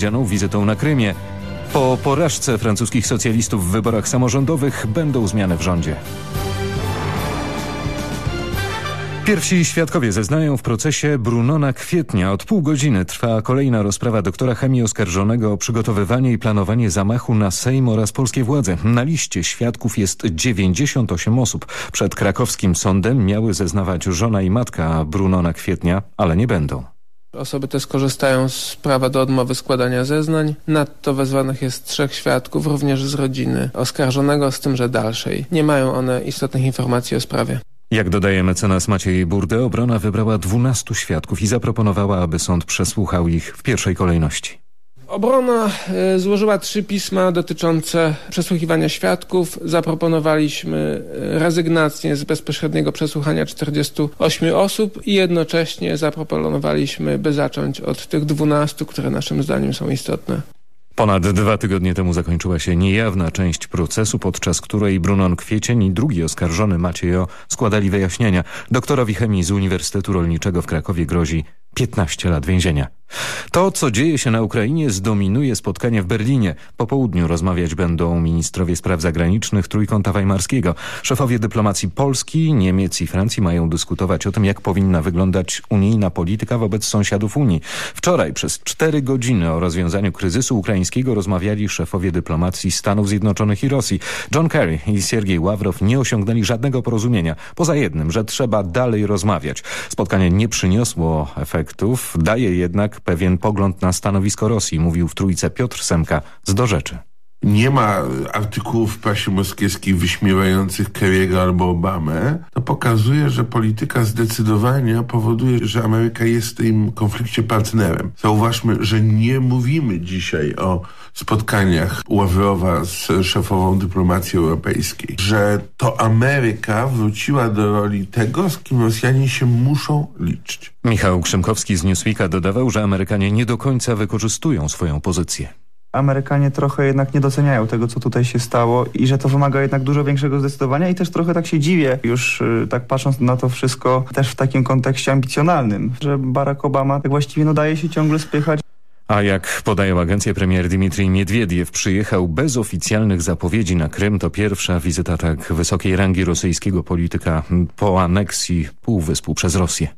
zapowiedzianą wizytą na Krymie. Po porażce francuskich socjalistów w wyborach samorządowych będą zmiany w rządzie. Pierwsi świadkowie zeznają w procesie Brunona Kwietnia. Od pół godziny trwa kolejna rozprawa doktora chemii oskarżonego o przygotowywanie i planowanie zamachu na Sejm oraz polskie władze. Na liście świadków jest 98 osób. Przed krakowskim sądem miały zeznawać żona i matka Brunona Kwietnia, ale nie będą. Osoby te skorzystają z prawa do odmowy składania zeznań. Nadto wezwanych jest trzech świadków, również z rodziny oskarżonego, z tym, że dalszej. Nie mają one istotnych informacji o sprawie. Jak dodaje mecenas Maciej Burdę, obrona wybrała 12 świadków i zaproponowała, aby sąd przesłuchał ich w pierwszej kolejności. Obrona e, złożyła trzy pisma dotyczące przesłuchiwania świadków. Zaproponowaliśmy e, rezygnację z bezpośredniego przesłuchania 48 osób i jednocześnie zaproponowaliśmy, by zacząć od tych 12, które naszym zdaniem są istotne. Ponad dwa tygodnie temu zakończyła się niejawna część procesu, podczas której Brunon Kwiecień i drugi oskarżony Maciej O. składali wyjaśnienia. Doktorowi chemii z Uniwersytetu Rolniczego w Krakowie grozi 15 lat więzienia. To, co dzieje się na Ukrainie, zdominuje spotkanie w Berlinie. Po południu rozmawiać będą ministrowie spraw zagranicznych Trójkąta Weimarskiego. Szefowie dyplomacji Polski, Niemiec i Francji mają dyskutować o tym, jak powinna wyglądać unijna polityka wobec sąsiadów Unii. Wczoraj przez cztery godziny o rozwiązaniu kryzysu ukraińskiego rozmawiali szefowie dyplomacji Stanów Zjednoczonych i Rosji. John Kerry i Siergiej Ławrow nie osiągnęli żadnego porozumienia, poza jednym, że trzeba dalej rozmawiać. Spotkanie nie przyniosło efektów, daje jednak pewien pogląd na stanowisko Rosji, mówił w Trójce Piotr Semka z Do Rzeczy. Nie ma artykułów w prasie moskiewskiej wyśmiewających Kerry'ego albo Obamę. To pokazuje, że polityka zdecydowania powoduje, że Ameryka jest w tym konflikcie partnerem. Zauważmy, że nie mówimy dzisiaj o spotkaniach Ławrowa z szefową dyplomacji europejskiej, że to Ameryka wróciła do roli tego, z kim Rosjanie się muszą liczyć. Michał Krzymkowski z Newsweeka dodawał, że Amerykanie nie do końca wykorzystują swoją pozycję. Amerykanie trochę jednak nie doceniają tego, co tutaj się stało i że to wymaga jednak dużo większego zdecydowania i też trochę tak się dziwię, już y, tak patrząc na to wszystko też w takim kontekście ambicjonalnym, że Barack Obama tak właściwie no daje się ciągle spychać. A jak podają agencje, premier Dmitrij Miedwiediew przyjechał bez oficjalnych zapowiedzi na Krym. To pierwsza wizyta tak wysokiej rangi rosyjskiego polityka po aneksji Półwyspu przez Rosję.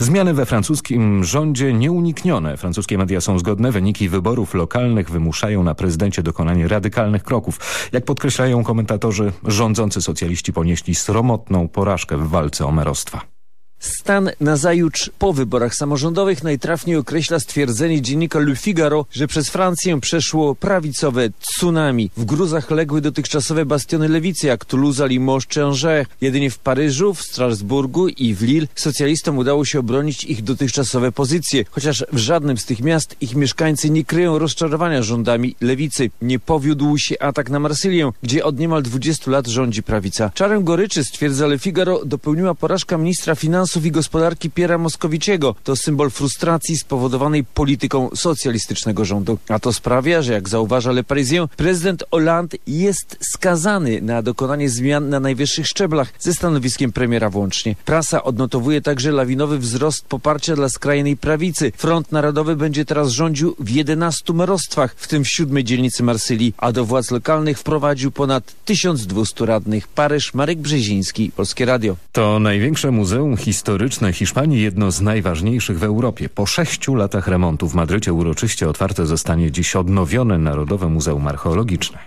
Zmiany we francuskim rządzie nieuniknione. Francuskie media są zgodne. Wyniki wyborów lokalnych wymuszają na prezydencie dokonanie radykalnych kroków. Jak podkreślają komentatorzy, rządzący socjaliści ponieśli sromotną porażkę w walce o merostwa. Stan nazajutrz po wyborach samorządowych najtrafniej określa stwierdzenie dziennika Le Figaro, że przez Francję przeszło prawicowe tsunami. W gruzach legły dotychczasowe bastiony lewicy jak Toulouse, Limoges czy. Jedynie w Paryżu, w Strasburgu i w Lille socjalistom udało się obronić ich dotychczasowe pozycje, chociaż w żadnym z tych miast ich mieszkańcy nie kryją rozczarowania rządami lewicy. Nie powiódł się atak na Marsylię, gdzie od niemal 20 lat rządzi prawica. Czarem goryczy, stwierdza Le Figaro, dopełniła porażka ministra finansów Finansów i Gospodarki Piera Moskowiciego. To symbol frustracji spowodowanej polityką socjalistycznego rządu. A to sprawia, że jak zauważa Le Parisien, prezydent Hollande jest skazany na dokonanie zmian na najwyższych szczeblach ze stanowiskiem premiera włącznie. Prasa odnotowuje także lawinowy wzrost poparcia dla skrajnej prawicy. Front Narodowy będzie teraz rządził w 11 merostwach, w tym w siódmej dzielnicy Marsylii, a do władz lokalnych wprowadził ponad 1200 radnych. Paryż, Marek Brzeziński, Polskie Radio. To największe muzeum historyczne historyczne Hiszpanii jedno z najważniejszych w Europie. Po sześciu latach remontu w Madrycie uroczyście otwarte zostanie dziś odnowione Narodowe Muzeum Archeologiczne.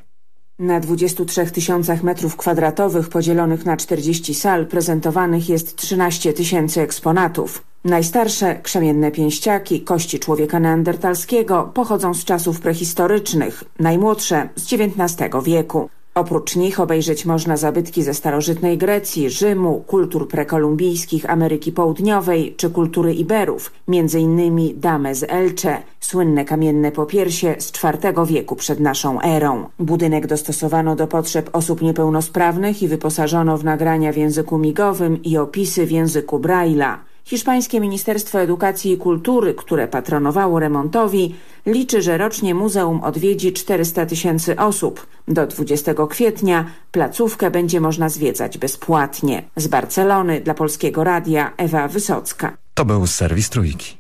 Na 23 tysiącach metrów kwadratowych podzielonych na 40 sal prezentowanych jest 13 tysięcy eksponatów. Najstarsze krzemienne pięściaki, kości człowieka neandertalskiego pochodzą z czasów prehistorycznych, najmłodsze z XIX wieku. Oprócz nich obejrzeć można zabytki ze starożytnej Grecji, Rzymu, kultur prekolumbijskich Ameryki Południowej czy kultury Iberów, innymi damę z Elche, słynne kamienne popiersie z IV wieku przed naszą erą. Budynek dostosowano do potrzeb osób niepełnosprawnych i wyposażono w nagrania w języku migowym i opisy w języku Braille'a. Hiszpańskie Ministerstwo Edukacji i Kultury, które patronowało remontowi, liczy, że rocznie muzeum odwiedzi 400 tysięcy osób. Do 20 kwietnia placówkę będzie można zwiedzać bezpłatnie. Z Barcelony dla Polskiego Radia Ewa Wysocka. To był serwis Trójki.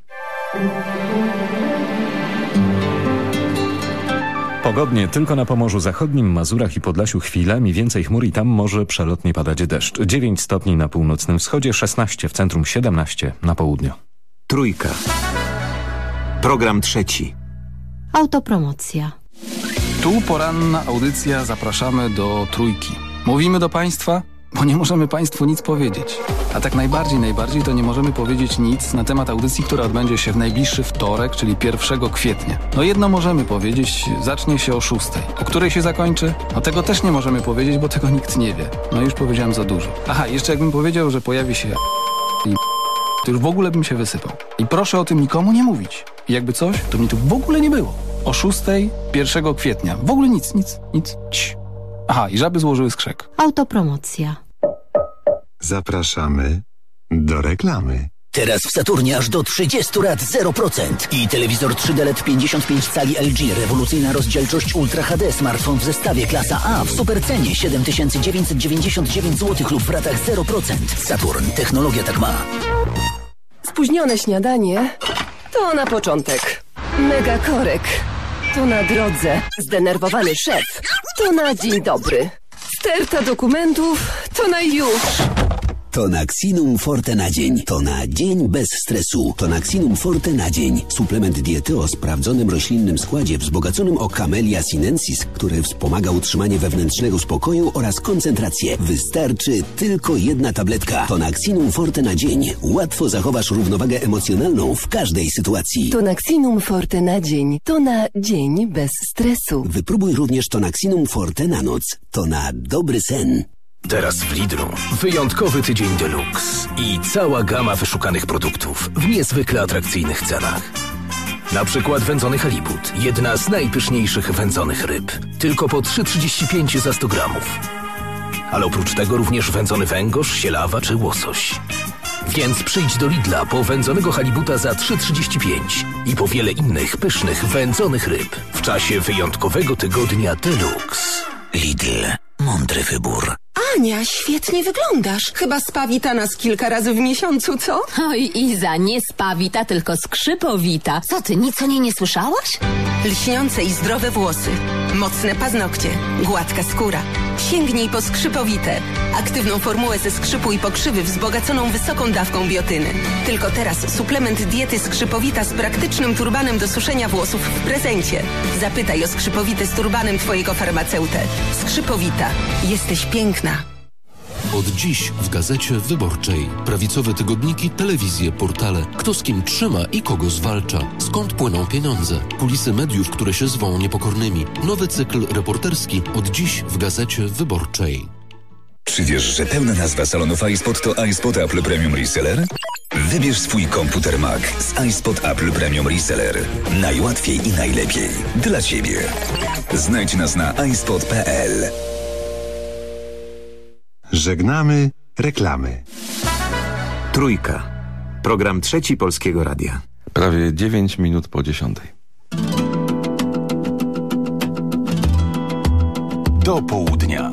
Pogodnie tylko na Pomorzu Zachodnim, Mazurach i Podlasiu chwilami więcej chmur i tam może przelotnie padać deszcz. 9 stopni na północnym wschodzie, 16 w centrum, 17 na południu. Trójka. Program trzeci. Autopromocja. Tu poranna audycja zapraszamy do trójki. Mówimy do Państwa, bo nie możemy Państwu nic powiedzieć. A tak najbardziej, najbardziej to nie możemy powiedzieć nic na temat audycji, która odbędzie się w najbliższy wtorek, czyli 1 kwietnia. No jedno możemy powiedzieć, zacznie się o 6. O której się zakończy? No tego też nie możemy powiedzieć, bo tego nikt nie wie. No już powiedziałem za dużo. Aha, jeszcze jakbym powiedział, że pojawi się i to już w ogóle bym się wysypał. I proszę o tym nikomu nie mówić. I jakby coś, to mnie tu w ogóle nie było. O 6, 1 kwietnia. W ogóle nic, nic, nic. Cii. Aha, i żaby złożyły skrzek. Autopromocja. Zapraszamy do reklamy. Teraz w Saturnie aż do 30 lat 0% i telewizor 3D LED 55 cali LG, rewolucyjna rozdzielczość Ultra HD, smartfon w zestawie klasa A w supercenie 7999 zł lub w ratach 0%. Saturn, technologia tak ma. Spóźnione śniadanie to na początek. Mega korek to na drodze. Zdenerwowany szef to na dzień dobry. Sterta dokumentów to na już. Tonaxinum Forte na dzień. To na dzień bez stresu. Tonaxinum Forte na dzień. Suplement diety o sprawdzonym roślinnym składzie wzbogaconym o Camellia sinensis, który wspomaga utrzymanie wewnętrznego spokoju oraz koncentrację. Wystarczy tylko jedna tabletka. Tonaxinum Forte na dzień. Łatwo zachowasz równowagę emocjonalną w każdej sytuacji. Tonaxinum Forte na dzień. To na dzień bez stresu. Wypróbuj również Tonaxinum Forte na noc. To na dobry sen. Teraz w Lidlu wyjątkowy tydzień deluxe i cała gama wyszukanych produktów w niezwykle atrakcyjnych cenach. Na przykład wędzony halibut, jedna z najpyszniejszych wędzonych ryb, tylko po 3,35 za 100 gramów. Ale oprócz tego również wędzony węgorz, sielawa czy łosoś. Więc przyjdź do Lidla po wędzonego halibuta za 3,35 i po wiele innych pysznych wędzonych ryb w czasie wyjątkowego tygodnia deluxe. Lidl. Mądry wybór. Ania, świetnie wyglądasz. Chyba spawita nas kilka razy w miesiącu, co? Oj, Iza, nie spawita, tylko skrzypowita. Co ty, nic o niej nie słyszałaś? Lśniące i zdrowe włosy, mocne paznokcie, gładka skóra. Sięgnij po skrzypowite. Aktywną formułę ze skrzypu i pokrzywy wzbogaconą wysoką dawką biotyny. Tylko teraz suplement diety skrzypowita z praktycznym turbanem do suszenia włosów w prezencie. Zapytaj o skrzypowite z turbanem twojego farmaceutę. Skrzypowita. Jesteś piękna. Od dziś w Gazecie Wyborczej. Prawicowe tygodniki, telewizje, portale. Kto z kim trzyma i kogo zwalcza. Skąd płyną pieniądze. Kulisy mediów, które się zwą niepokornymi. Nowy cykl reporterski od dziś w Gazecie Wyborczej. Czy wiesz, że pełna nazwa salonów iSpot to iSpot Apple Premium Reseller? Wybierz swój komputer Mac z iSpot Apple Premium Reseller. Najłatwiej i najlepiej. Dla Ciebie. Znajdź nas na iSpot.pl. Żegnamy reklamy. Trójka. Program trzeci Polskiego Radia. Prawie 9 minut po dziesiątej. Do południa.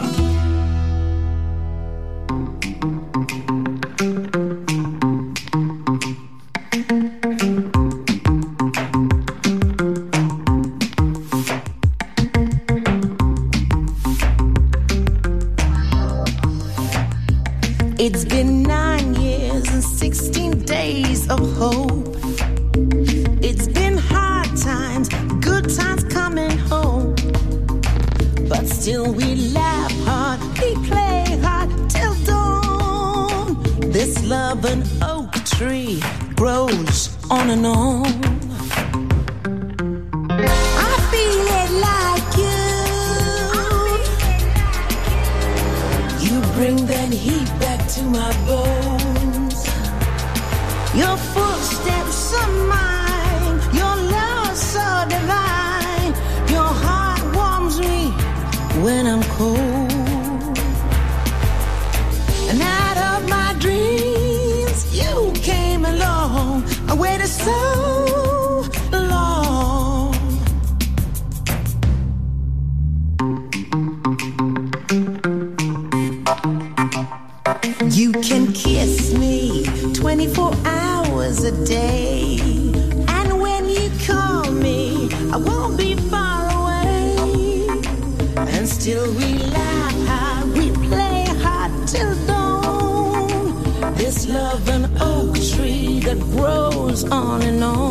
Bones. Your on and on.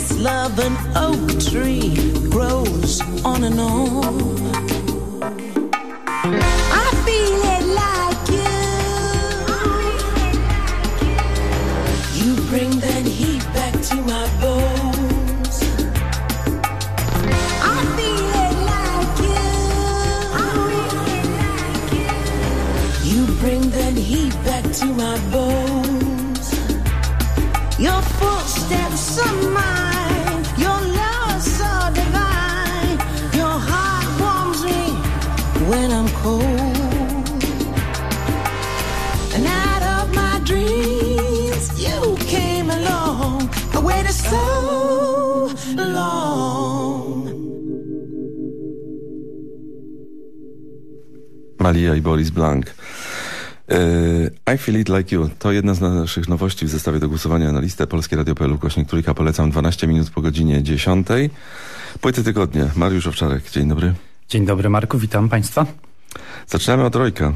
This love an oak tree grows on and on. Malia i Boris Blank. E, I Feel It Like You to jedna z naszych nowości w zestawie do głosowania na listę Polskie Radio.pl ukośnik trójka polecam 12 minut po godzinie 10. Płyty tygodnia. Mariusz Owczarek, dzień dobry. Dzień dobry Marku, witam Państwa. Zaczynamy od Rojka.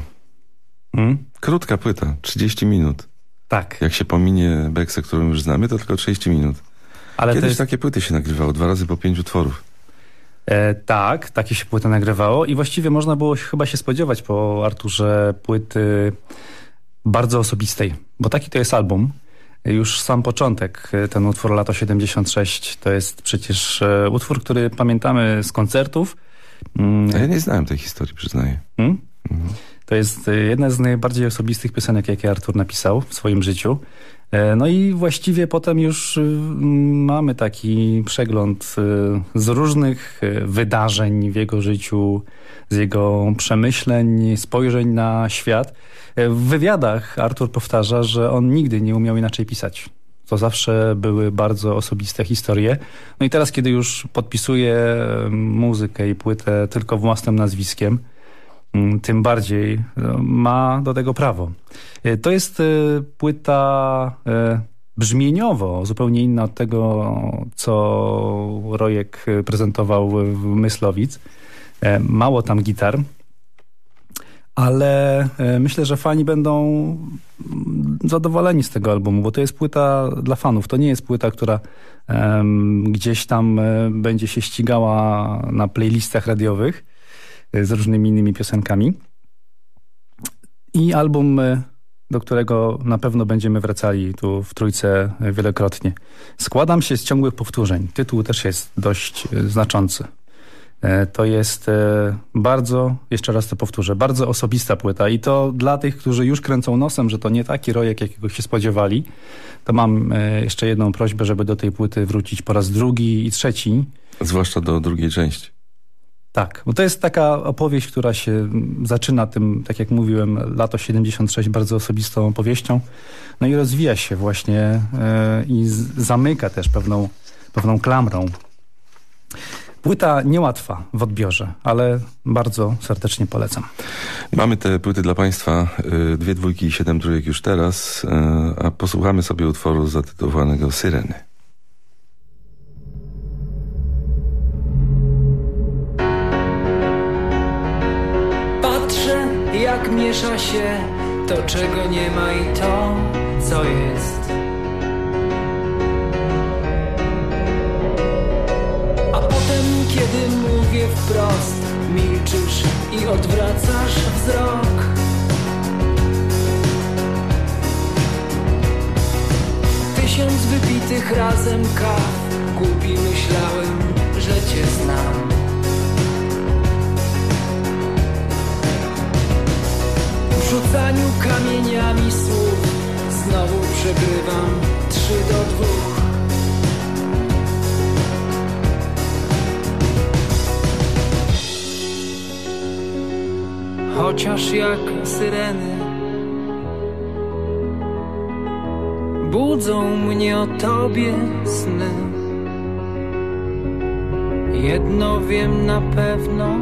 Hmm? Krótka płyta, 30 minut. Tak. Jak się pominie Beksę, którą już znamy, to tylko 30 minut. Ale Kiedyś jest... takie płyty się nagrywało, dwa razy po pięciu utworów. E, tak, takie się płyty nagrywało i właściwie można było chyba się spodziewać po Arturze płyty bardzo osobistej, bo taki to jest album. Już sam początek, e, ten utwór Lato 76, to jest przecież e, utwór, który pamiętamy z koncertów. A ja nie znałem tej historii, przyznaję. Hmm? To jest e, jedna z najbardziej osobistych piosenek, jakie Artur napisał w swoim życiu. E, No i właściwie potem już y, mamy taki przegląd y, z różnych y, wydarzeń w jego życiu, z jego przemyśleń, spojrzeń na świat. E, W wywiadach Artur powtarza, że on nigdy nie umiał inaczej pisać. To zawsze były bardzo osobiste historie. No i teraz, kiedy już podpisuje e, muzykę i płytę tylko własnym nazwiskiem, tym bardziej e, ma do tego prawo. E, To jest e, płyta brzmieniowo zupełnie inna od tego, co Rojek prezentował w Myslowic. Mało tam gitar, ale myślę, że fani będą mm, zadowoleni z tego albumu, bo to jest płyta dla fanów. To nie jest płyta, która gdzieś tam będzie się ścigała na playlistach radiowych z różnymi innymi piosenkami. I album, e, do którego na pewno będziemy wracali tu w trójce e, wielokrotnie. Składam się z ciągłych powtórzeń. Tytuł też jest dość znaczący. To jest bardzo, jeszcze raz to powtórzę, bardzo osobista płyta i to dla tych, którzy już kręcą nosem, że to nie taki rojek, jakiego się spodziewali, to mam jeszcze jedną prośbę, żeby do tej płyty wrócić po raz drugi i trzeci. Zwłaszcza do drugiej części. Tak, bo to jest taka opowieść, która się zaczyna tym, tak jak mówiłem, lato 76 bardzo osobistą opowieścią, no i rozwija się właśnie e, i zamyka też pewną, pewną klamrą. Płyta niełatwa w odbiorze, ale bardzo serdecznie polecam. Mamy te płyty dla Państwa, y, dwie dwójki i siedem trójek już teraz, y, a posłuchamy sobie utworu zatytułowanego Syreny. Miesza się to, czego nie ma i to, co jest. Jak syreny. Budzą mnie o tobie sny. Jedno wiem na pewno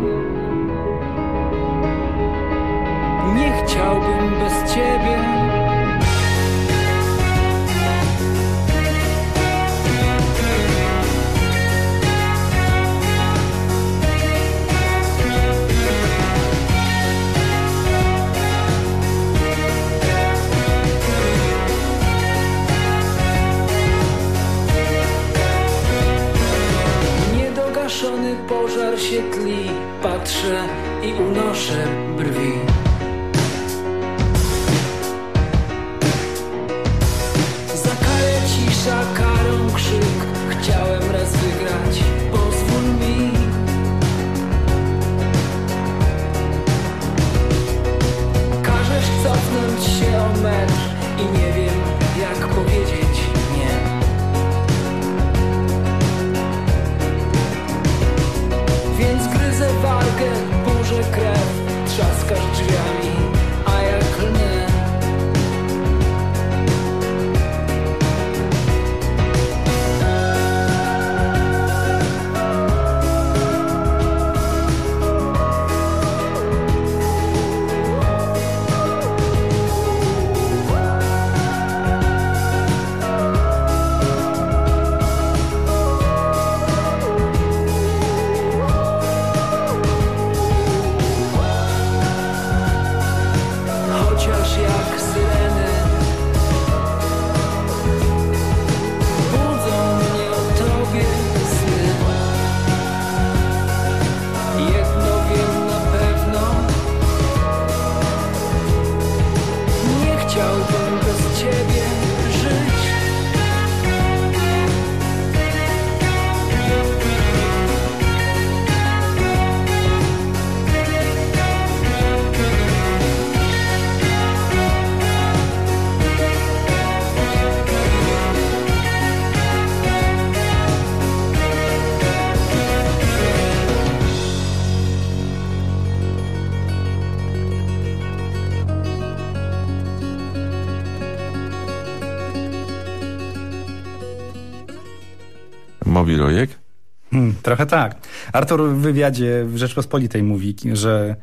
trochę tak. Artur w wywiadzie w Rzeczpospolitej mówi, że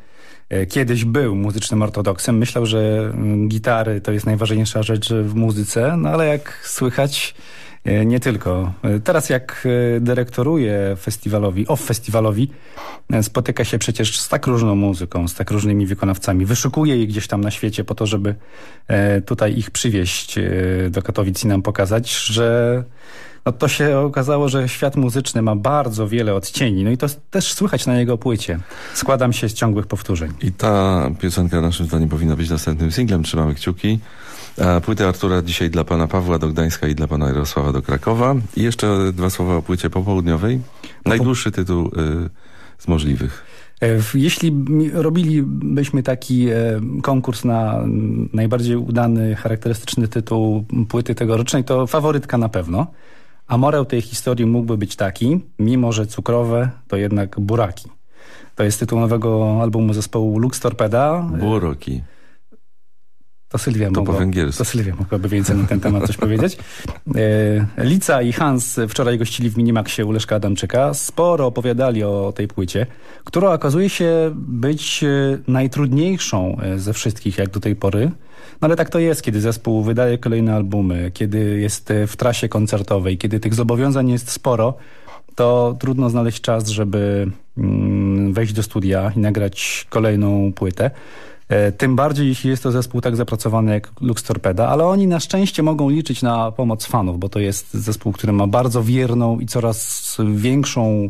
e, kiedyś był muzycznym ortodoksem. Myślał, że mm, gitary to jest najważniejsza rzecz w muzyce, no ale jak słychać, e, nie tylko. E, Teraz jak dyrektoruje festiwalowi, off festiwalowi, spotyka się przecież z tak różną muzyką, z tak różnymi wykonawcami. Wyszukuje ich gdzieś tam na świecie po to, żeby tutaj ich przywieźć do Katowic i nam pokazać, że no to się okazało, że świat muzyczny ma bardzo wiele odcieni. No i to też słychać na jego płycie. Składam się z ciągłych powtórzeń. I ta piosenka naszym zdaniem powinna być następnym singlem. Trzymamy kciuki. A Płytę Artura dzisiaj dla pana Pawła do Gdańska i dla pana Jarosława do Krakowa. I jeszcze dwa słowa o płycie popołudniowej. Najdłuższy tytuł y, z możliwych. E, Jeśli robilibyśmy taki e, konkurs na najbardziej udany, charakterystyczny tytuł płyty tegorocznej, to faworytka na pewno. A morał tej historii mógłby być taki, mimo że cukrowe, to jednak buraki. To jest tytuł nowego albumu zespołu Lux Torpeda. Buroki. To Sylwia, To mogła, to Sylwia mogłaby więcej na ten temat coś powiedzieć. E, Lica i Hans wczoraj gościli w Minimaxie u Leszka Adamczyka. Sporo opowiadali o tej płycie, która okazuje się być e, najtrudniejszą e, ze wszystkich jak do tej pory. No ale tak to jest, kiedy zespół wydaje kolejne albumy, kiedy jest e, w trasie koncertowej, kiedy tych zobowiązań jest sporo, to trudno znaleźć czas, żeby mm, wejść do studia i nagrać kolejną płytę. E, Tym bardziej, jeśli jest to zespół tak zapracowany jak Lux Torpeda, ale oni na szczęście mogą liczyć na pomoc fanów, bo to jest zespół, który ma bardzo wierną i coraz większą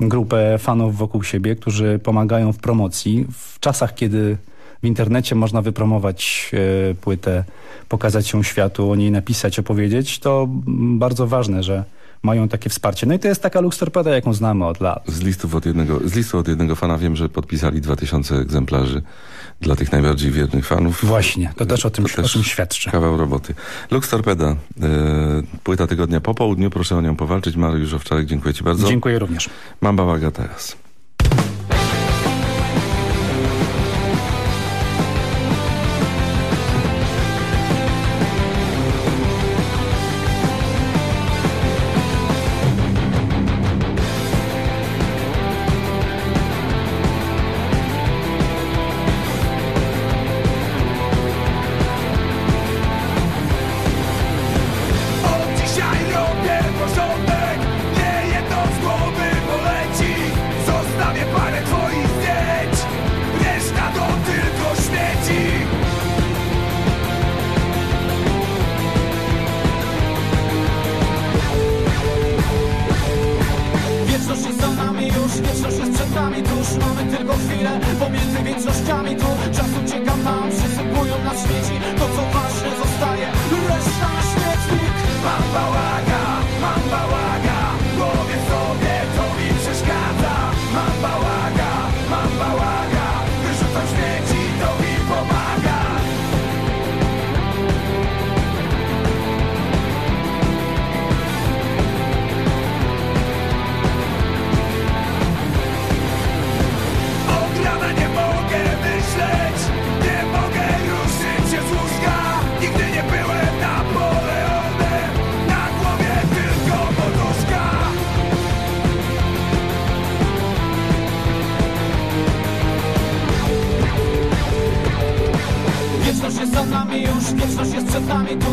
grupę fanów wokół siebie, którzy pomagają w promocji. W czasach, kiedy w internecie można wypromować e, płytę, pokazać ją światu, o niej napisać, opowiedzieć, to bardzo ważne, że mają takie wsparcie. No i to jest taka Lux Torpeda, jaką znamy od lat. Z listów od jednego, z listu od jednego fana wiem, że podpisali 2000 egzemplarzy dla tych najbardziej wiernych fanów. Właśnie, to też o tym, To też o tym świadczy. Kawał roboty. Lux Torpeda, e, płyta tygodnia po południu. Proszę o nią powalczyć. Mariusz Owczarek, dziękuję Ci bardzo. Dziękuję również. Mam bałaga teraz.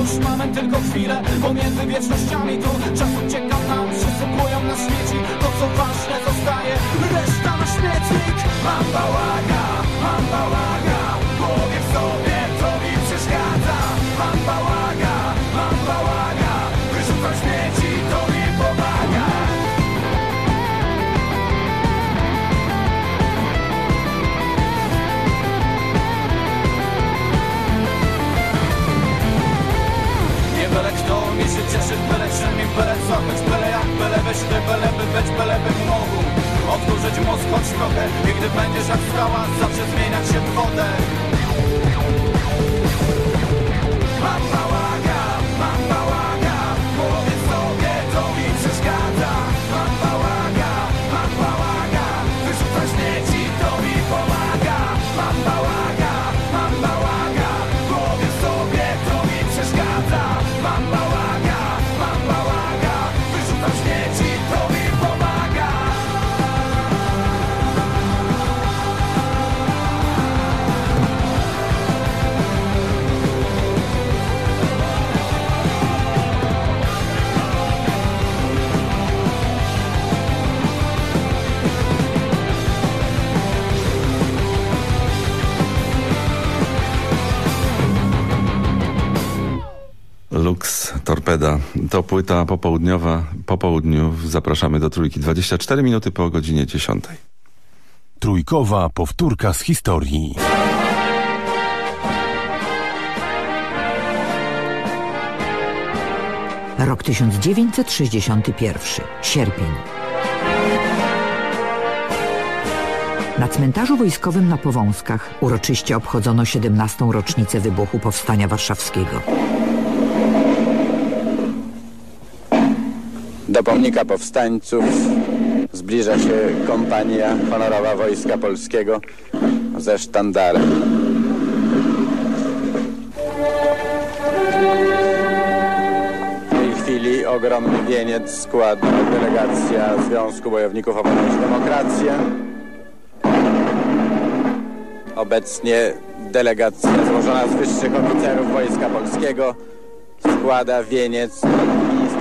Tuż Mamy tylko chwilę pomiędzy wiecznościami tu płyta popołudniowa. Po południu zapraszamy do trójki. 24 minuty po godzinie 10. Trójkowa powtórka z historii. Rok 1961. Sierpień. Na cmentarzu wojskowym na Powązkach uroczyście obchodzono 17. rocznicę wybuchu Powstania Warszawskiego. Do pomnika powstańców zbliża się kompania honorowa Wojska Polskiego ze sztandarem. W tej chwili ogromny wieniec składa delegacja Związku Bojowników o Demokrację. Obecnie delegacja złożona z wyższych oficerów Wojska Polskiego składa wieniec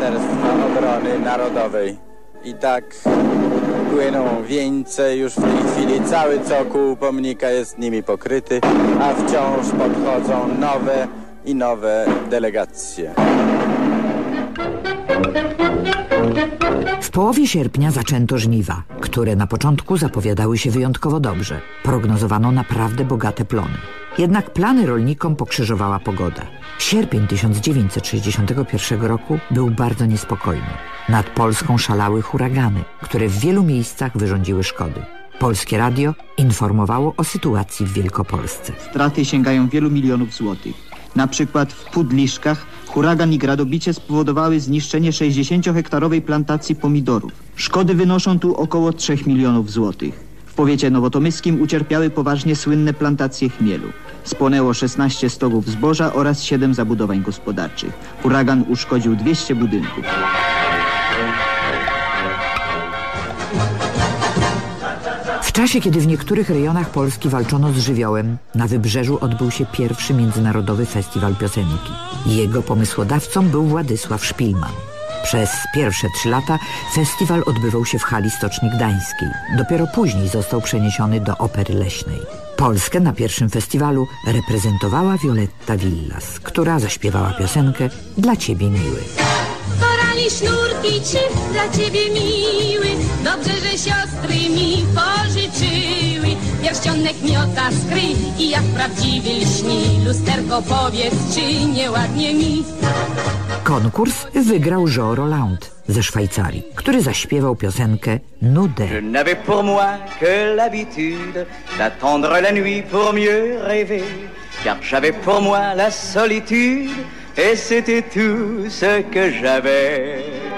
Ministerstwa Obrony Narodowej. I tak Płyną wieńce, już w tej chwili cały cokół pomnika jest nimi pokryty, a wciąż podchodzą nowe i nowe delegacje. W połowie sierpnia zaczęto żniwa, które na początku zapowiadały się wyjątkowo dobrze. Prognozowano naprawdę bogate plony. Jednak plany rolnikom pokrzyżowała pogoda. Sierpień 1961 roku był bardzo niespokojny. Nad Polską szalały huragany, które w wielu miejscach wyrządziły szkody. Polskie Radio informowało o sytuacji w Wielkopolsce. Straty sięgają wielu milionów złotych. Na przykład w Pudliszkach huragan i gradobicie spowodowały zniszczenie 60-hektarowej plantacji pomidorów. Szkody wynoszą tu około 3 milionów złotych. Powiecie nowotomyskim ucierpiały poważnie słynne plantacje chmielu. Spłonęło 16 stogów zboża oraz 7 zabudowań gospodarczych. Huragan uszkodził 200 budynków. W czasie, kiedy w niektórych rejonach Polski walczono z żywiołem, na Wybrzeżu odbył się pierwszy Międzynarodowy Festiwal Piosenki. Jego pomysłodawcą był Władysław Szpilman. Przez pierwsze trzy lata festiwal odbywał się w hali Stoczni Gdańskiej. Dopiero później został przeniesiony do Opery Leśnej. Polskę na pierwszym festiwalu reprezentowała Violetta Villas, która zaśpiewała piosenkę Dla Ciebie miły. Korali sznurki ci dla ciebie miły Dobrze, że siostry mi pożyczyły Pierścionek miota skry i jak prawdziwy lśni Lusterko powiedz, czy nieładnie mi Konkurs wygrał Jean Roland ze Szwajcarii, który zaśpiewał piosenkę Nudę. Je n'avais pour moi que l'habitude d'attendre la nuit pour mieux rêver, car j'avais pour moi la solitude, et c'était tout ce que j'avais.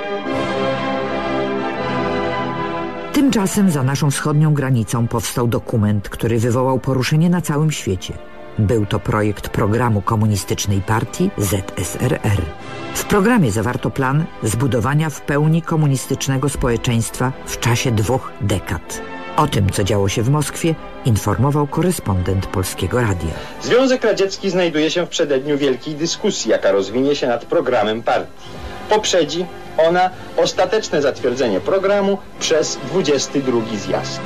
Tymczasem za naszą wschodnią granicą powstał dokument, który wywołał poruszenie na całym świecie. Był to projekt programu komunistycznej partii ZSRR. W programie zawarto plan zbudowania w pełni komunistycznego społeczeństwa w czasie dwóch dekad. O tym, co działo się w Moskwie, informował korespondent Polskiego Radia. Związek Radziecki znajduje się w przededniu wielkiej dyskusji, jaka rozwinie się nad programem partii. Poprzedzi ona ostateczne zatwierdzenie programu przez 22 zjazd.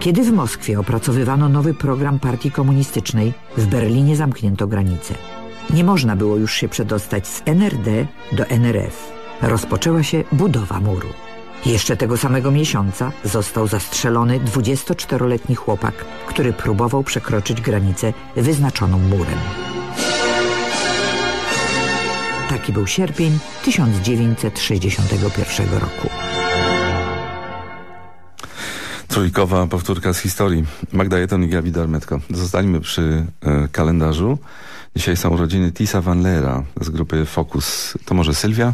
Kiedy w Moskwie opracowywano nowy program partii komunistycznej, w Berlinie zamknięto granice. Nie można było już się przedostać z NRD do NRF. Rozpoczęła się budowa muru. Jeszcze tego samego miesiąca został zastrzelony 24-letni chłopak, który próbował przekroczyć granicę wyznaczoną murem. Taki był sierpień 1961 roku. Trójkowa powtórka z historii. Magda Jeton i Gabi Darmetko. Zostańmy przy e, kalendarzu. Dzisiaj są urodziny Tisa Van Lera z grupy Focus. To może Sylwia?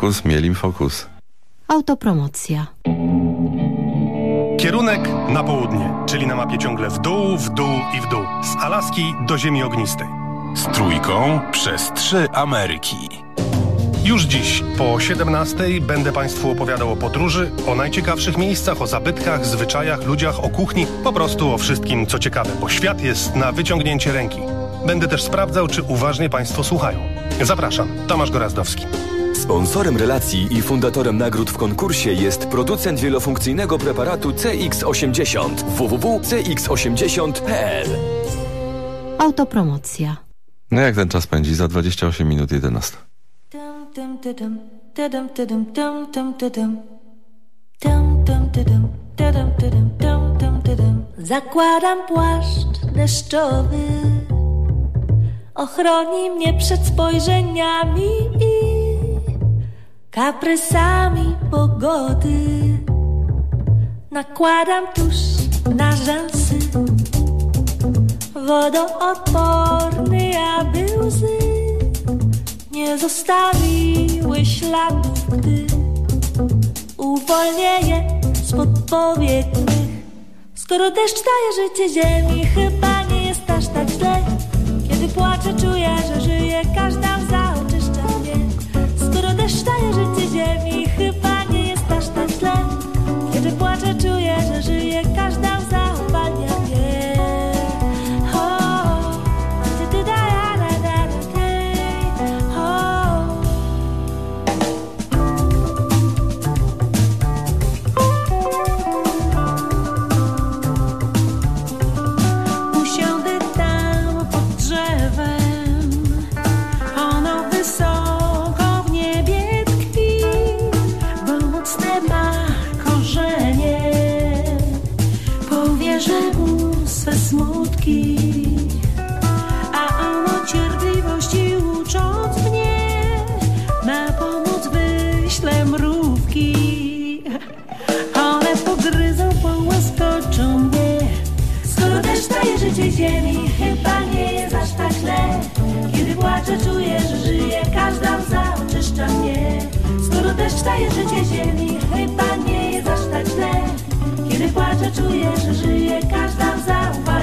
Fokus, mielim fokus. Autopromocja. Kierunek na południe, czyli na mapie ciągle w dół, w dół i w dół. Z Alaski do Ziemi Ognistej. Z trójką przez trzy Ameryki. Już dziś po 17 będę Państwu opowiadał o podróży, o najciekawszych miejscach, o zabytkach, zwyczajach, ludziach, o kuchni, po prostu o wszystkim, co ciekawe, bo świat jest na wyciągnięcie ręki. Będę też sprawdzał, czy uważnie Państwo słuchają. Zapraszam, Tomasz Gorazdowski. Sponsorem relacji i fundatorem nagród w konkursie jest producent wielofunkcyjnego preparatu CX80 www.cx80.pl Autopromocja. No jak ten czas pędzi? Za 28 minut 11. Zakładam płaszcz deszczowy Ochroni mnie przed spojrzeniami i kaprysami pogody Nakładam tusz na rzęsy Wodoodporny, aby łzy nie zostawiły śladów, gdy uwolnię je spod. Skoro deszcz daje życie ziemi, chyba nie jest aż tak źle. Kiedy płaczę, czuję, że żyje, każda Deszcz daje życie ziemi, chyba nie jest aż tak źle. Kiedy płaczę, czuję, że żyje, każda uwalnia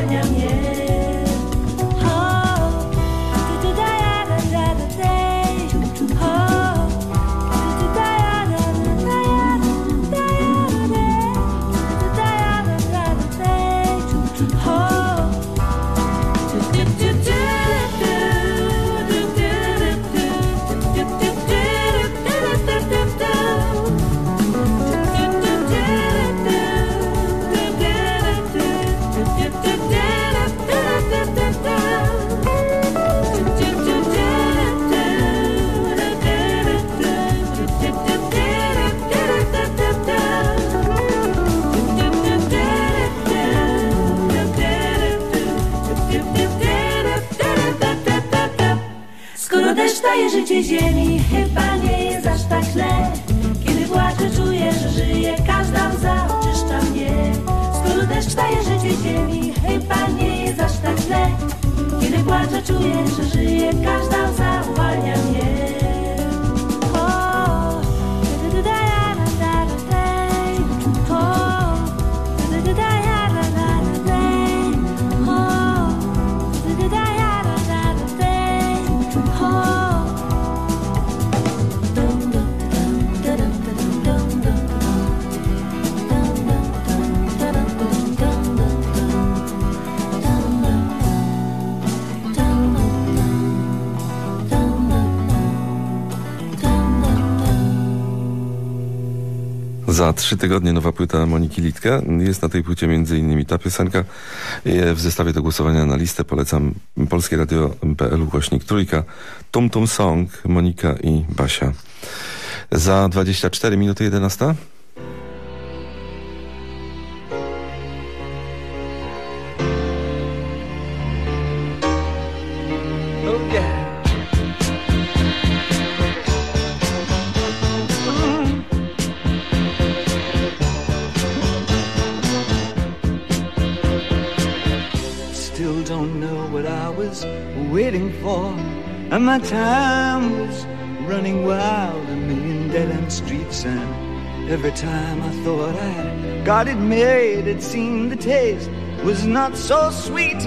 tygodnie nowa płyta Moniki Litka. Jest na tej płycie innymi ta piosenka. E, W zestawie do głosowania na listę polecam Polskie Radio.pl głośnik Trójka, Tum Tum Song, Monika i Basia. Za 24 minuty 11. For, and my time was running wild a million dead end streets, and every time I thought I got it made, it seemed the taste was not so sweet.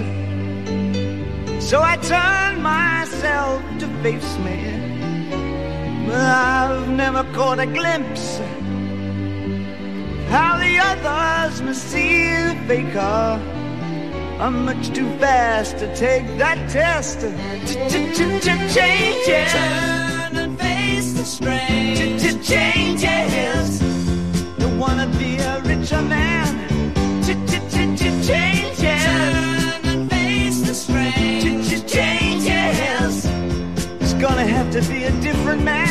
So I turned myself to face me, but I've never caught a glimpse how the others must see the faker. I'm much too fast to take that test. Changes. Turn and face the strain. Changes. Don't wanna be a richer man. Changes. Turn and face the strain. Changes. It's gonna have to be a different man.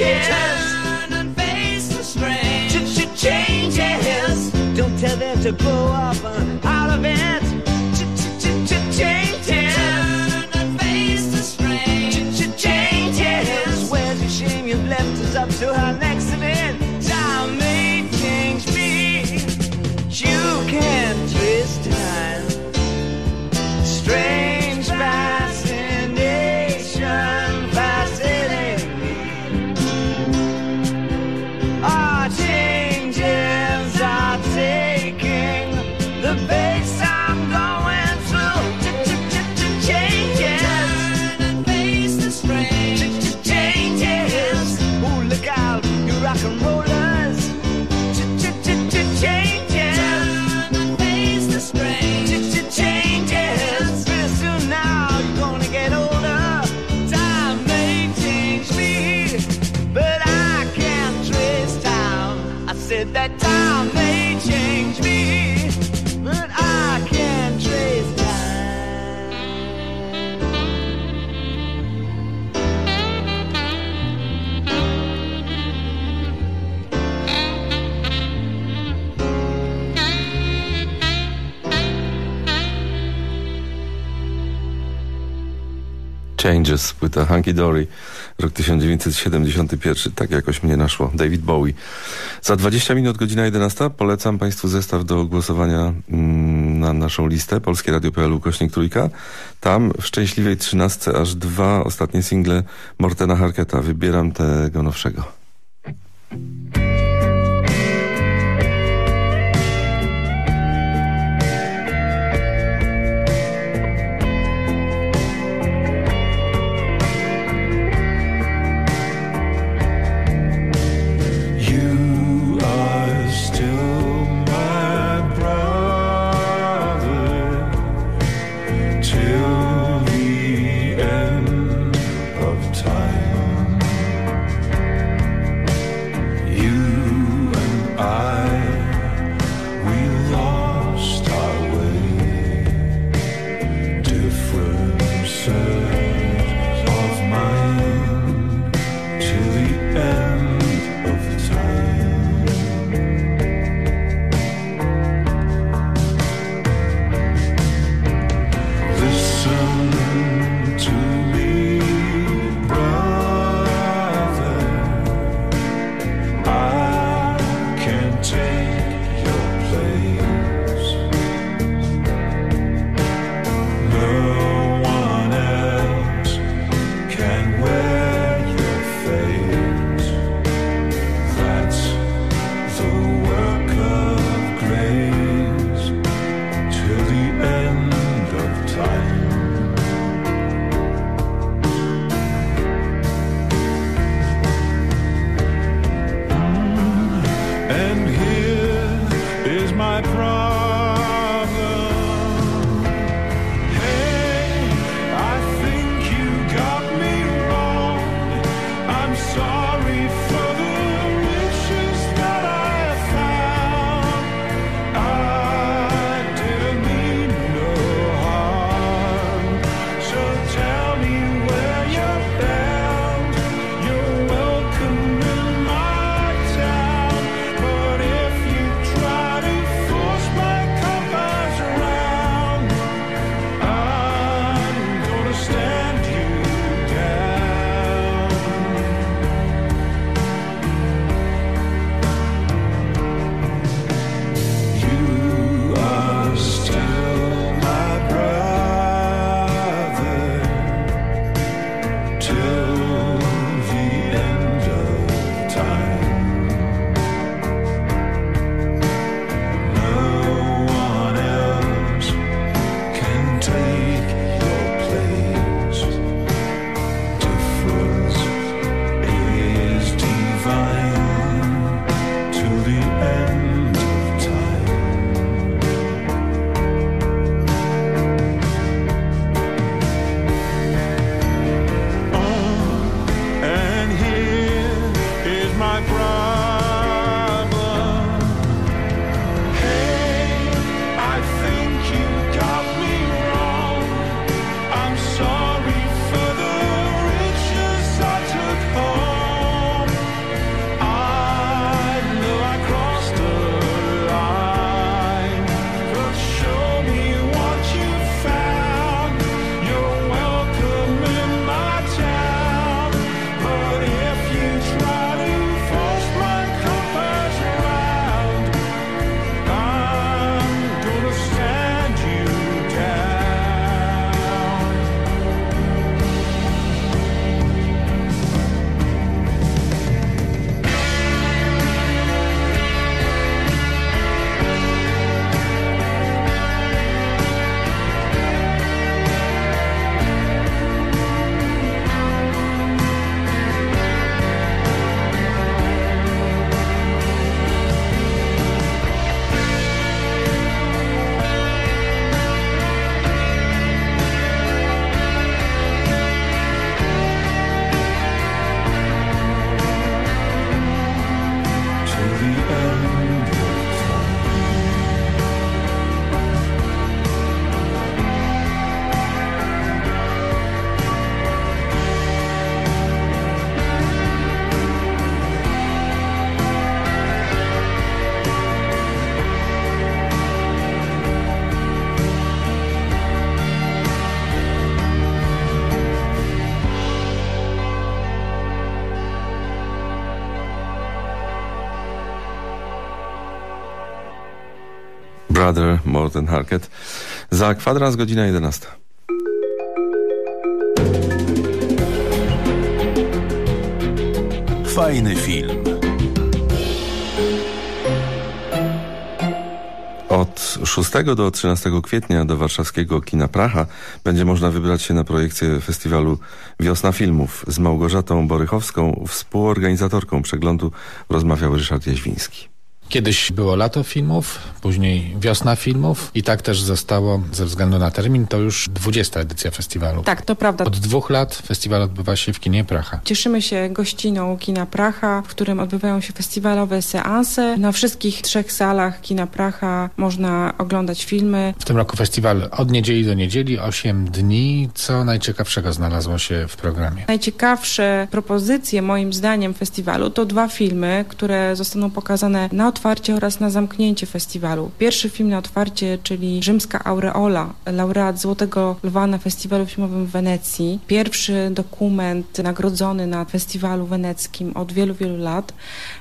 Changes. Turn and face the strange. Changes. Don't tell them to grow up uh, out of it. Changes, płyta Hunky Dory, rok 1971, tak jakoś mnie naszło, David Bowie. Za 20 minut, godzina 11, polecam Państwu zestaw do głosowania mm, na naszą listę, Polskie Radio.pl ukośnik trójka. Tam w szczęśliwej 13 aż dwa ostatnie single Mortena Harketa. Wybieram tego nowszego. Morten Harket. Za kwadrans godzina 11. Fajny film. Od 6 do 13 kwietnia do warszawskiego Kina Pracha będzie można wybrać się na projekcję festiwalu Wiosna Filmów. Z Małgorzatą Borychowską, współorganizatorką przeglądu, rozmawiał Ryszard Jaźwiński. Kiedyś było lato filmów, później wiosna filmów i tak też zostało ze względu na termin. To już 20 edycja festiwalu. Tak, to prawda. Od dwóch lat festiwal odbywa się w kinie Pracha. Cieszymy się gościną Kina Pracha, w którym odbywają się festiwalowe seanse. Na wszystkich trzech salach Kina Pracha można oglądać filmy. W tym roku festiwal od niedzieli do niedzieli, 8 dni. Co najciekawszego znalazło się w programie? Najciekawsze propozycje moim zdaniem festiwalu to dwa filmy, które zostaną pokazane na otwarcie oraz na zamknięcie festiwalu. Pierwszy film na otwarcie, czyli Rzymska Aureola, laureat Złotego Lwa na Festiwalu Filmowym w Wenecji. Pierwszy dokument nagrodzony na festiwalu weneckim od wielu, wielu lat.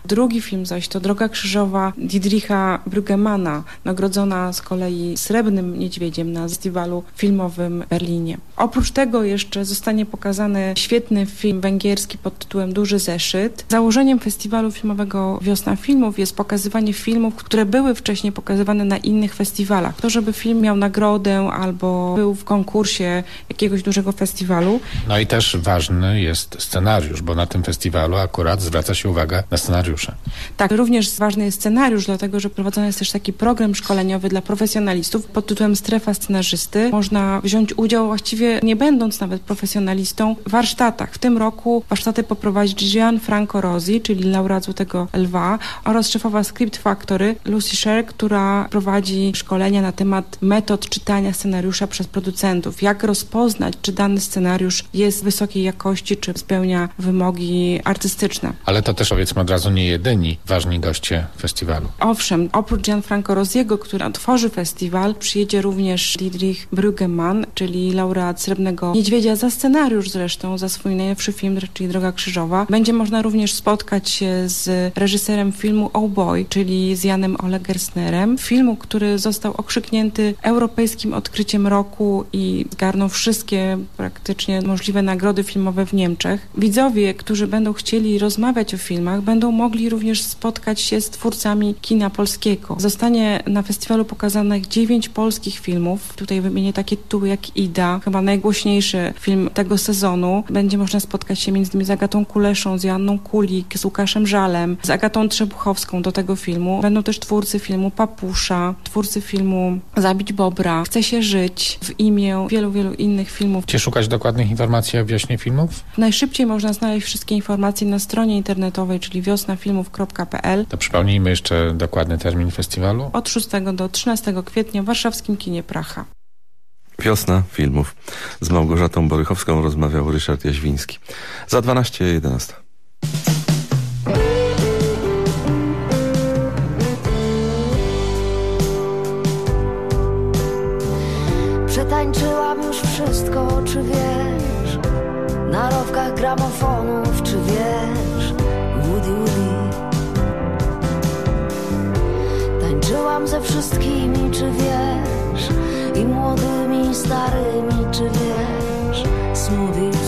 Drugi film zaś to Droga Krzyżowa Dietricha Brüggemana, nagrodzona z kolei Srebrnym Niedźwiedziem na festiwalu filmowym w Berlinie. Oprócz tego jeszcze zostanie pokazany świetny film węgierski pod tytułem Duży Zeszyt. Założeniem festiwalu filmowego Wiosna Filmów jest pokazywanie filmów, które były wcześniej pokazywane na innych festiwalach. To, żeby film miał nagrodę albo był w konkursie jakiegoś dużego festiwalu. No i też ważny jest scenariusz, bo na tym festiwalu akurat zwraca się uwaga na scenariusze. Tak, również ważny jest scenariusz, dlatego że prowadzony jest też taki program szkoleniowy dla profesjonalistów pod tytułem Strefa Scenarzysty. Można wziąć udział właściwie nie będąc nawet profesjonalistą w warsztatach. W tym roku warsztaty poprowadzi Gianfranco Rosi, czyli laureat Złotego Lwa oraz szefowa Script Factory Lucy Sher, która prowadzi szkolenia na temat metod czytania scenariusza przez producentów. Jak rozpoznać, czy dany scenariusz jest wysokiej jakości, czy spełnia wymogi artystyczne. Ale to też powiedzmy od razu nie jedyni ważni goście festiwalu. Owszem, oprócz Gianfranco Rosiego, który otworzy festiwal, przyjedzie również Dietrich Brüggemann, czyli laureat Srebrnego Niedźwiedzia za scenariusz zresztą, za swój najnowszy film, czyli Droga Krzyżowa. Będzie można również spotkać się z reżyserem filmu Oh Boy, czyli z Janem Ole Gersnerem. Filmu, który został okrzyknięty europejskim odkryciem roku i zgarnął wszystkie praktycznie możliwe nagrody filmowe w Niemczech. Widzowie, którzy będą chcieli rozmawiać o filmach, będą mogli również spotkać się z twórcami kina polskiego. Zostanie na festiwalu pokazanych dziewięć polskich filmów. Tutaj wymienię takie tytuły jak Ida, chyba najgłośniejszy film tego sezonu. Będzie można spotkać się między innymi z Agatą Kuleszą, z Joanną Kulik, z Łukaszem Żalem, z Agatą Trzebuchowską do tego filmu. Będą też twórcy filmu Papusza, twórcy filmu Zabić Bobra, Chce się żyć, w imię wielu, wielu innych filmów. Gdzie szukać dokładnych informacji o wiośnie filmów? Najszybciej można znaleźć wszystkie informacje na stronie internetowej, czyli wiosnafilmów.pl. To przypomnijmy jeszcze dokładny termin festiwalu. Od 6 do 13 kwietnia w warszawskim kinie Pracha. Wiosna filmów. Z Małgorzatą Borychowską rozmawiał Ryszard Jaźwiński. Za 12.11. czy wiesz? Na rowkach gramofonów, czy wiesz? Woody, Woody. Tańczyłam ze wszystkimi, czy wiesz? I młodymi, i starymi, czy wiesz? Smoothie.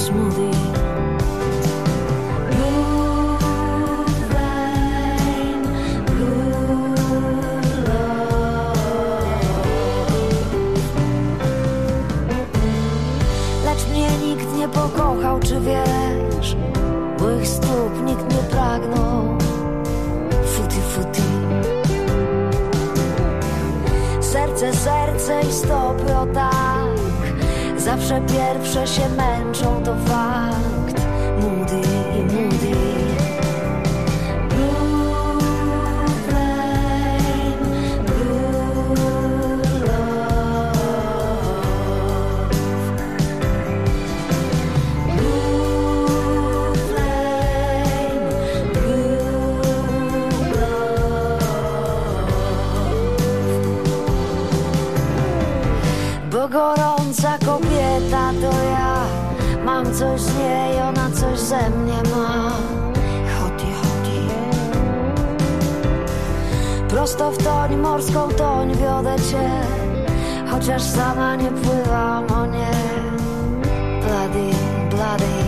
Czy wiesz? Moich stóp nikt nie pragnął. Futi, futi. Serce, serce i stopy, o tak. Zawsze pierwsze się męczą, to fakt. Coś z niej, ona coś ze mnie ma. Chodzi, chodzi Prosto w toń, morską toń wiodę cię Chociaż sama nie pływam, o nie. Bloody, bloody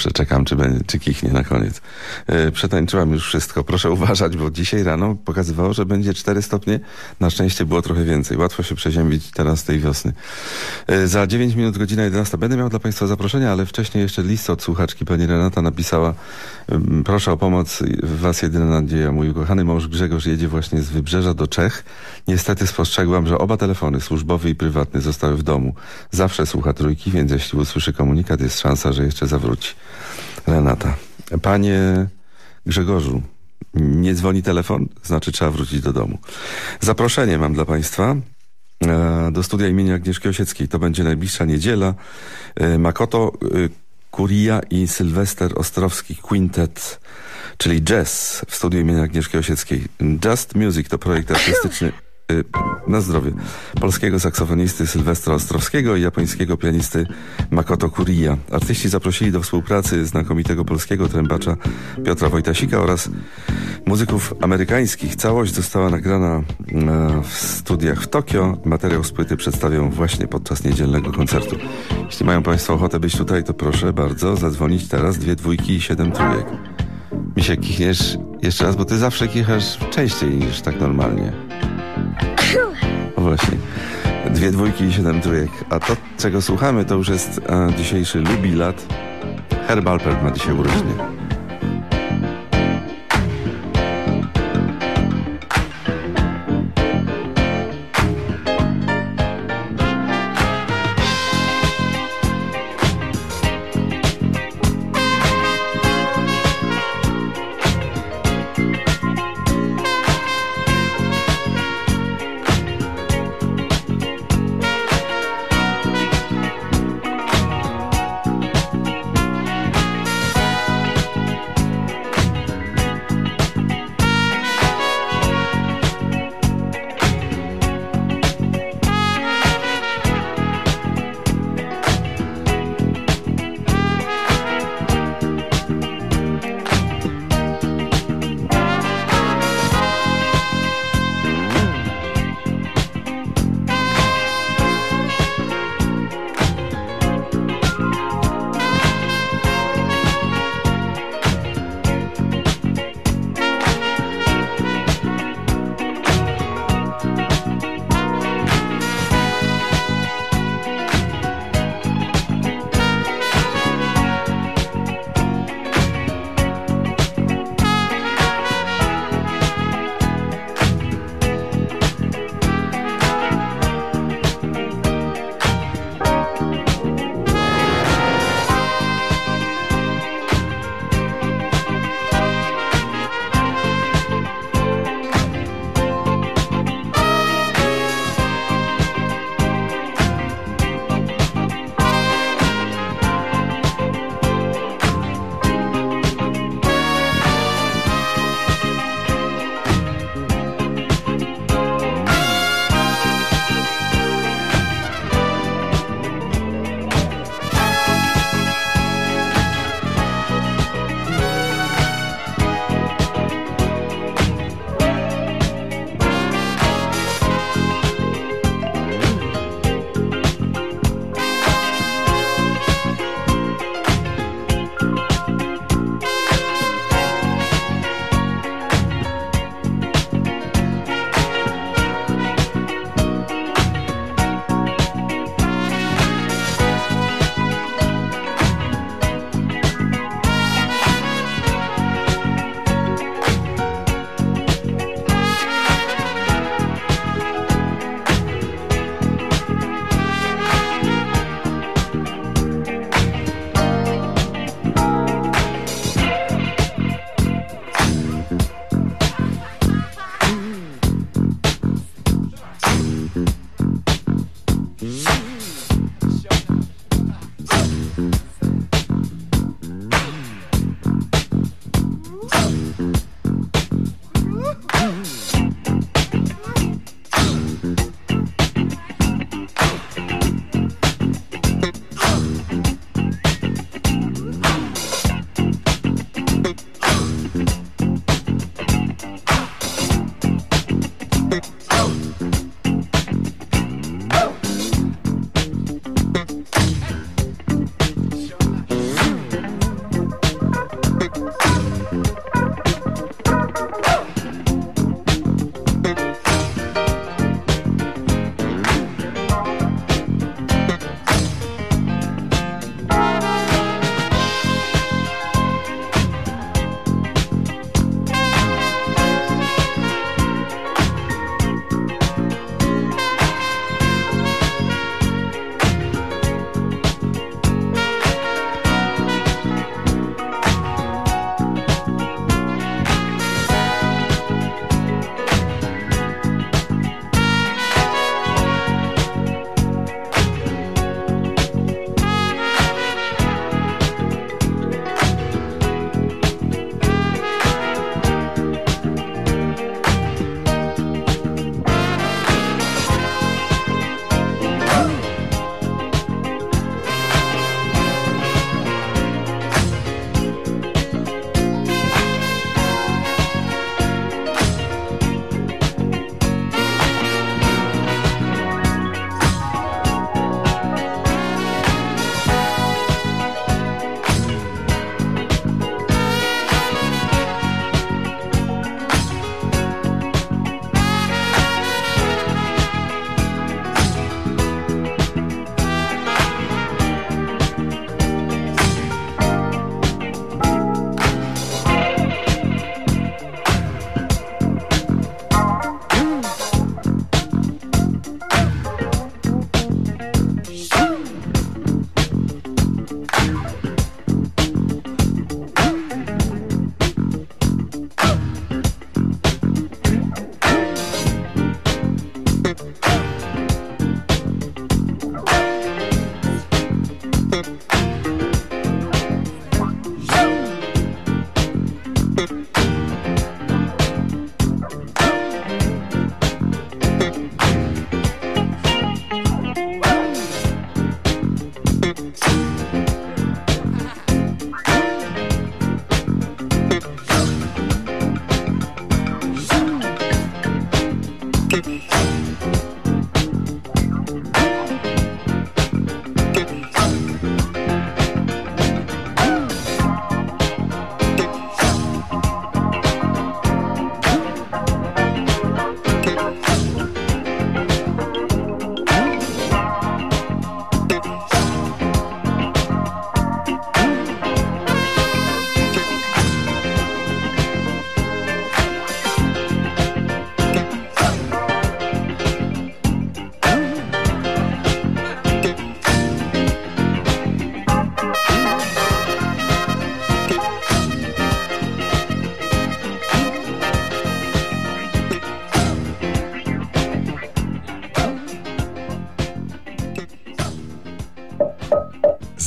Zawsze czekam, czy, będzie, czy kichnie na koniec. E, przetańczyłam już wszystko. Proszę uważać, bo dzisiaj rano pokazywało, że będzie 4 stopnie. Na szczęście było trochę więcej. Łatwo się przeziębić teraz tej wiosny. E, za 9 minut, godzina 11. Będę miał dla Państwa zaproszenia, ale wcześniej jeszcze list od słuchaczki. Pani Renata napisała, em, proszę o pomoc. Was jedyna nadzieja. Mój ukochany mąż Grzegorz jedzie właśnie z Wybrzeża do Czech. Niestety spostrzegłam, że oba telefony, służbowy i prywatny, zostały w domu. Zawsze słucha trójki, więc jeśli usłyszy komunikat, jest szansa, że jeszcze zawróci. Renata. Panie Grzegorzu, nie dzwoni telefon, znaczy trzeba wrócić do domu. Zaproszenie mam dla Państwa e, do studia imienia Agnieszki Osieckiej. To będzie najbliższa niedziela. E, Makoto e, Kuria i Sylwester Ostrowski Quintet, czyli jazz w studiu imienia Agnieszki Osieckiej. Just Music to projekt artystyczny na zdrowie polskiego saksofonisty Sylwestra Ostrowskiego i japońskiego pianisty Makoto Kuria. Artyści zaprosili do współpracy znakomitego polskiego trębacza Piotra Wojtasika oraz muzyków amerykańskich. Całość została nagrana e, w studiach w Tokio. Materiał z płyty przedstawią właśnie podczas niedzielnego koncertu. Jeśli mają Państwo ochotę być tutaj, to proszę bardzo zadzwonić teraz dwie dwójki i siedem trójek. Misiek, kichniesz jeszcze raz, bo ty zawsze kichasz częściej niż tak normalnie. Właśnie. Dwie dwójki i siedem trójek. A to, czego słuchamy, to już jest a, dzisiejszy jubilat. Herb Alpert ma dzisiaj urodziny.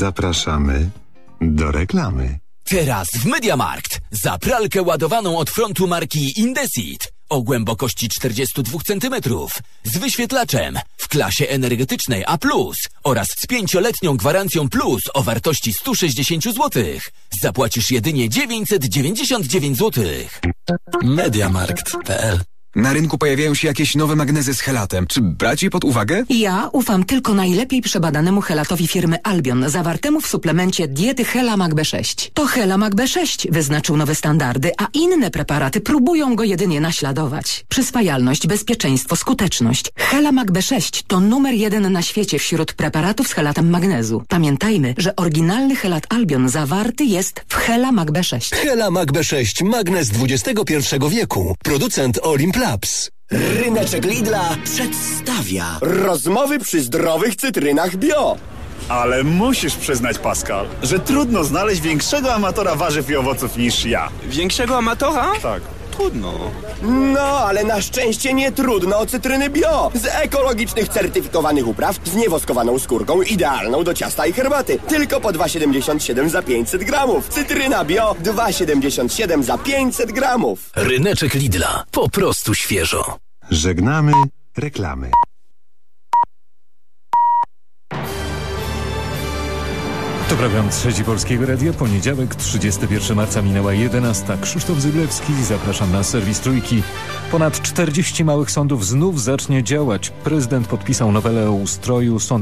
Zapraszamy do reklamy. Teraz w Mediamarkt za pralkę ładowaną od frontu marki Indesit o głębokości 42 cm z wyświetlaczem w klasie energetycznej A+, oraz z pięcioletnią gwarancją Plus o wartości 160 zł. Zapłacisz jedynie 999 zł. Mediamarkt.pl Na rynku pojawiają się jakieś nowe magnezy z helatem. Czy brać je pod uwagę? Ja ufam tylko najlepiej przebadanemu helatowi firmy Albion, zawartemu w suplemencie diety Helamag B6. To Helamag B6 wyznaczył nowe standardy, a inne preparaty próbują go jedynie naśladować. Przyswajalność, bezpieczeństwo, skuteczność. Helamag B6 to numer jeden na świecie wśród preparatów z helatem magnezu. Pamiętajmy, że oryginalny helat Albion zawarty jest w Helamag B6. Hela Mag B6 Magnes XXI wieku. Producent Olimp Ryneczek Lidla przedstawia rozmowy przy zdrowych cytrynach bio. Ale musisz przyznać, Pascal, że trudno znaleźć większego amatora warzyw i owoców niż ja. Większego amatora? Tak. Trudno. No, ale na szczęście nie trudno o cytryny bio. Z ekologicznych, certyfikowanych upraw, z niewoskowaną skórką, idealną do ciasta i herbaty. Tylko po 2,77 za 500 gramów. Cytryna bio 2,77 za 500 gramów. Ryneczek Lidla. Po prostu świeżo. Żegnamy reklamy. To program Trzeci Polskiego Radia. Poniedziałek, 31 marca minęła 11. Krzysztof Zyblewski, zapraszam na serwis Trójki. Ponad 40 małych sądów znów zacznie działać. Prezydent podpisał nowelę o ustroju sądów